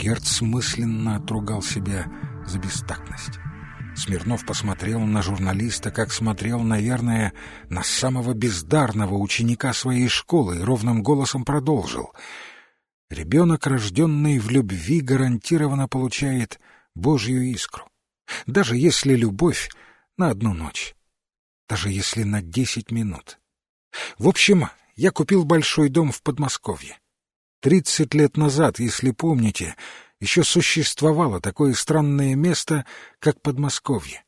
Герц мысленно отругал себя за бестактность. Смирнов посмотрел на журналиста, как смотрел, наверное, на самого бездарного ученика своей школы, и ровным голосом продолжил. Ребенок, рожденный в любви, гарантированно получает Божью искру. Даже если любовь на одну ночь. Даже если на десять минут. В общем, я купил большой дом в Подмосковье. Тридцать лет назад, если помните, еще существовало такое странное место, как Подмосковье.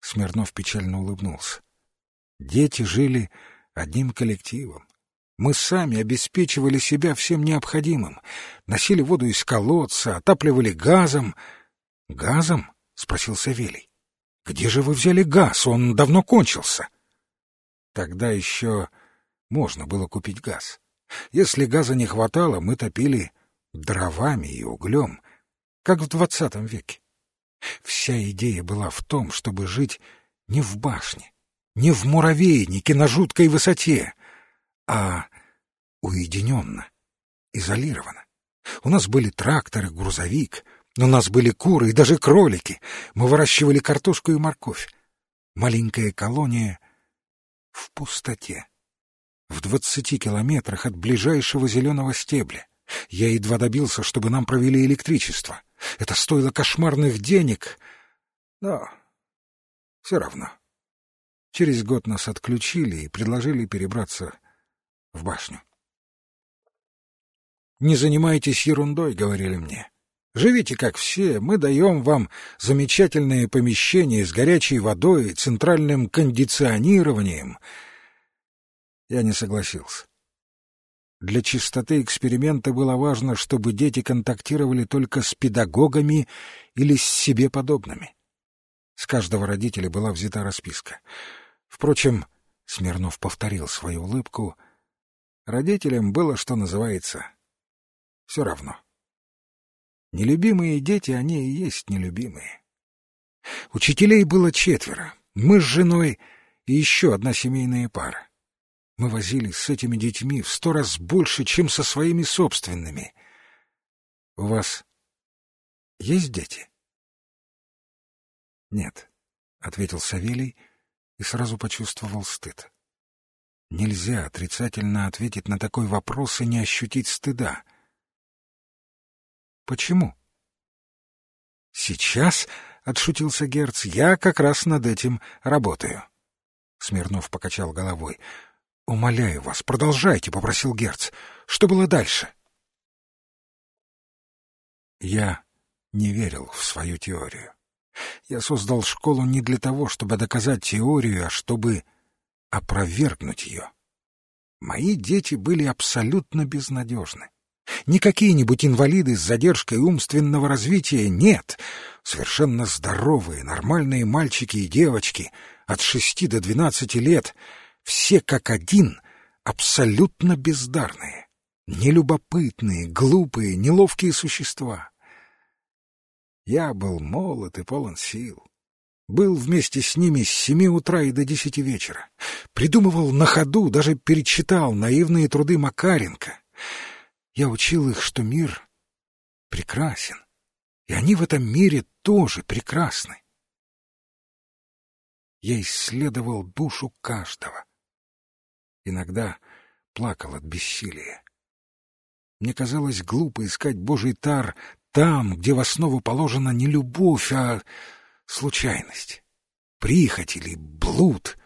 Смирнов печально улыбнулся. Дети жили одним коллективом. Мы сами обеспечивали себя всем необходимым, носили воду из колодца, отапливали газом. — Газом? — спросил Савелий. — Где же вы взяли газ? Он давно кончился. Тогда еще можно было купить газ. Если газа не хватало, мы топили дровами и углем, как в двадцатом веке. Вся идея была в том, чтобы жить не в башне, не в муравейнике на жуткой высоте, а уединенно, изолированно. У нас были тракторы, грузовик, у нас были куры и даже кролики. Мы выращивали картошку и морковь. Маленькая колония в пустоте. В двадцати километрах от ближайшего зеленого стебля. Я едва добился, чтобы нам провели электричество. Это стоило кошмарных денег, но все равно. Через год нас отключили и предложили перебраться в башню. «Не занимайтесь ерундой», — говорили мне. «Живите как все, мы даем вам замечательные помещения с горячей водой, центральным кондиционированием». Я не согласился. Для чистоты эксперимента было важно, чтобы дети контактировали только с педагогами или с себе подобными. С каждого родителя была взята расписка. Впрочем, Смирнов повторил свою улыбку. Родителям было, что называется, все равно. Нелюбимые дети, они и есть нелюбимые. Учителей было четверо. Мы с женой и еще одна семейная пара. Мы возились с этими детьми в сто раз больше, чем со своими собственными. У вас есть дети? Нет, — ответил Савелий и сразу почувствовал стыд. Нельзя отрицательно ответить на такой вопрос и не ощутить стыда. Почему? Сейчас, — отшутился Герц, — я как раз над этим работаю. Смирнов покачал головой. «Умоляю вас, продолжайте», — попросил Герц. «Что было дальше?» Я не верил в свою теорию. Я создал школу не для того, чтобы доказать теорию, а чтобы опровергнуть ее. Мои дети были абсолютно безнадежны. Не какие-нибудь инвалиды с задержкой умственного развития, нет. Совершенно здоровые, нормальные мальчики и девочки от шести до двенадцати лет — все как один абсолютно бездарные, нелюбопытные, глупые, неловкие существа. Я был молод и полон сил. Был вместе с ними с семи утра и до десяти вечера. Придумывал на ходу, даже перечитал наивные труды Макаренко. Я учил их, что мир прекрасен, и они в этом мире тоже прекрасны. Я исследовал душу каждого, иногда плакал от бессилия. Мне казалось глупо искать Божий тар там, где в основу положена не любовь, а случайность, прихоть или блуд.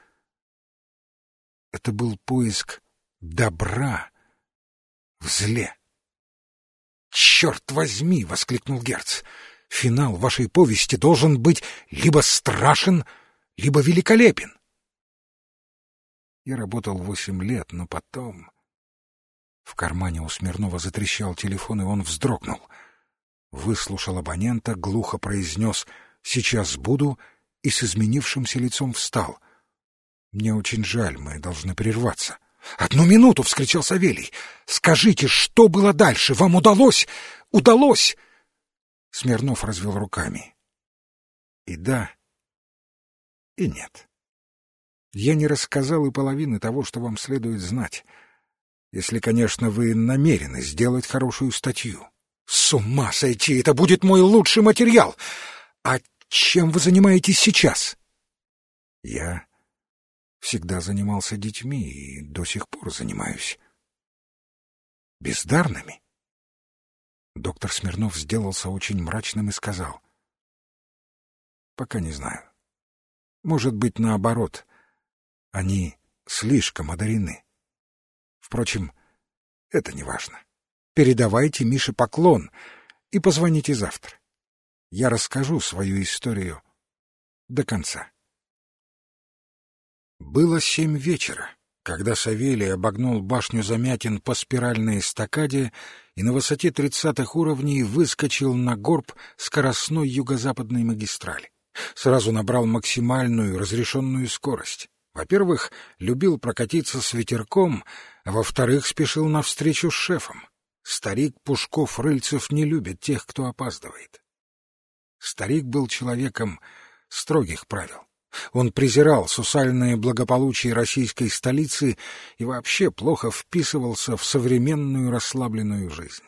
Это был поиск добра в зле. «Черт возьми!» — воскликнул Герц. «Финал вашей повести должен быть либо страшен, либо великолепен. Я работал восемь лет, но потом... В кармане у Смирнова затрещал телефон, и он вздрогнул. Выслушал абонента, глухо произнес «Сейчас буду» и с изменившимся лицом встал. «Мне очень жаль, мы должны прерваться». «Одну минуту!» — вскричал Савелий. «Скажите, что было дальше? Вам удалось? Удалось!» Смирнов развел руками. «И да, и нет». Я не рассказал и половины того, что вам следует знать. Если, конечно, вы намерены сделать хорошую статью. С ума сойти! Это будет мой лучший материал! А чем вы занимаетесь сейчас? Я всегда занимался детьми и до сих пор занимаюсь. Бездарными? Доктор Смирнов сделался очень мрачным и сказал. Пока не знаю. Может быть, наоборот. Они слишком одарены. Впрочем, это не важно. Передавайте Мише поклон и позвоните завтра. Я расскажу свою историю до конца. Было семь вечера, когда Савелий обогнул башню Замятин по спиральной эстакаде и на высоте тридцатых уровней выскочил на горб скоростной юго-западной магистрали. Сразу набрал максимальную разрешенную скорость. Во-первых, любил прокатиться с ветерком, а во-вторых, спешил навстречу с шефом. Старик Пушков-Рыльцев не любит тех, кто опаздывает. Старик был человеком строгих правил. Он презирал сусальное благополучие российской столицы и вообще плохо вписывался в современную расслабленную жизнь.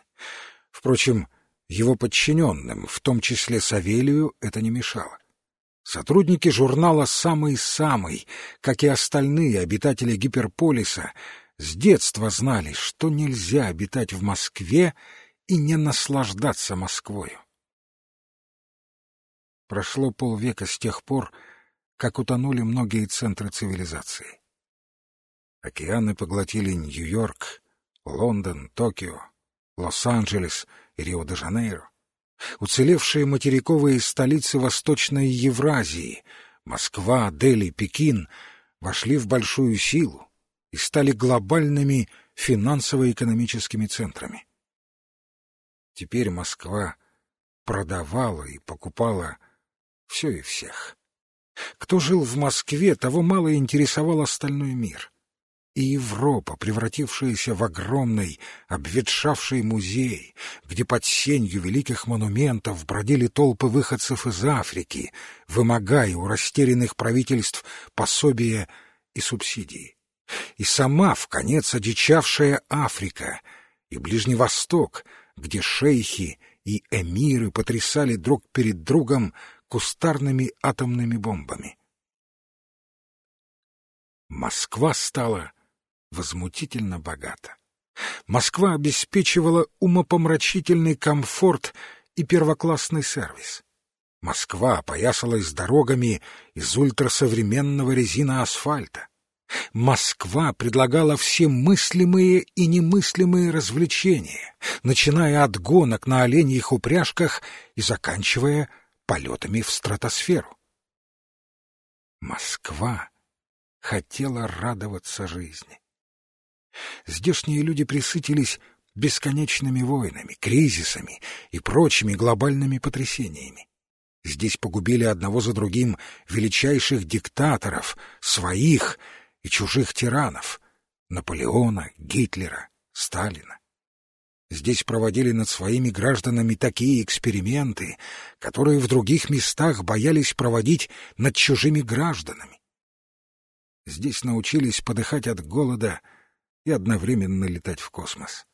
Впрочем, его подчиненным, в том числе Савелию, это не мешало. Сотрудники журнала «Самый-самый», как и остальные обитатели гиперполиса, с детства знали, что нельзя обитать в Москве и не наслаждаться Москвою. Прошло полвека с тех пор, как утонули многие центры цивилизации. Океаны поглотили Нью-Йорк, Лондон, Токио, Лос-Анджелес и Рио-де-Жанейро. Уцелевшие материковые столицы Восточной Евразии — Москва, Дели, Пекин — вошли в большую силу и стали глобальными финансово-экономическими центрами. Теперь Москва продавала и покупала все и всех. Кто жил в Москве, того мало интересовал остальной мир и Европа, превратившаяся в огромный, обветшавший музей, где под сенью великих монументов бродили толпы выходцев из Африки, вымогая у растерянных правительств пособия и субсидии. И сама, в конец одичавшая Африка, и Ближний Восток, где шейхи и эмиры потрясали друг перед другом кустарными атомными бомбами. Москва стала возмутительно богата. Москва обеспечивала умопомрачительный комфорт и первоклассный сервис. Москва опоясалась дорогами из ультрасовременного резиноасфальта. Москва предлагала все мыслимые и немыслимые развлечения, начиная от гонок на оленьих упряжках и заканчивая полетами в стратосферу. Москва хотела радоваться жизни. Здешние люди присытились бесконечными войнами, кризисами и прочими глобальными потрясениями. Здесь погубили одного за другим величайших диктаторов, своих и чужих тиранов — Наполеона, Гитлера, Сталина. Здесь проводили над своими гражданами такие эксперименты, которые в других местах боялись проводить над чужими гражданами. Здесь научились подыхать от голода — и одновременно летать в космос.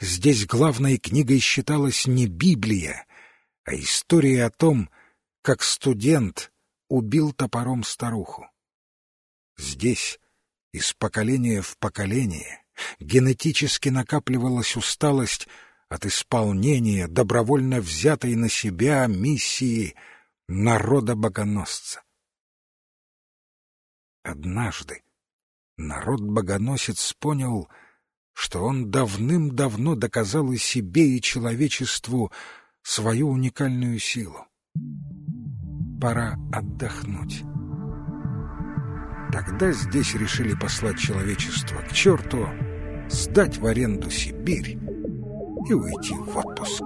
Здесь главной книгой считалась не Библия, а история о том, как студент убил топором старуху. Здесь из поколения в поколение генетически накапливалась усталость от исполнения добровольно взятой на себя миссии народа-богоносца. Однажды, народ-богоносец понял, что он давным-давно доказал и себе, и человечеству свою уникальную силу. Пора отдохнуть. Тогда здесь решили послать человечество к черту, сдать в аренду Сибирь и уйти в отпуск.